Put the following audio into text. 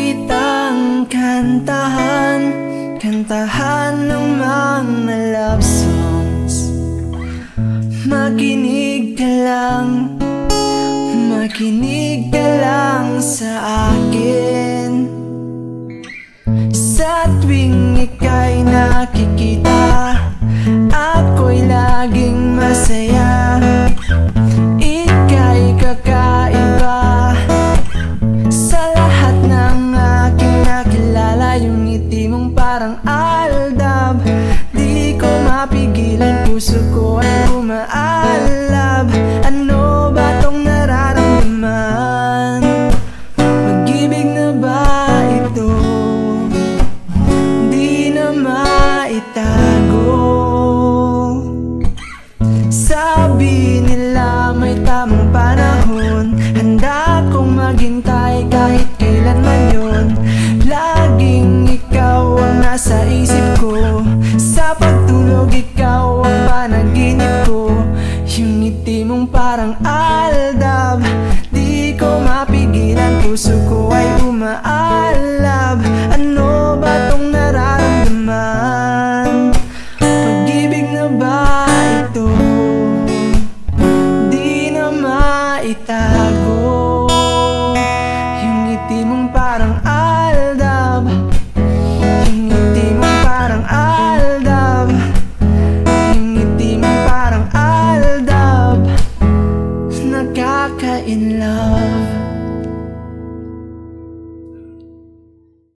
Kitang kantahan Kantahan ng mga love songs. Makinig ka lang Makinig ka lang sa akin. Sa tuwing ika'y nakikita parang aldab. Di ko mapigilan Puso ko tulog ikaw ang panaginip ko. Yung ngiti mong parang aldab. Di ko mapigilan puso ko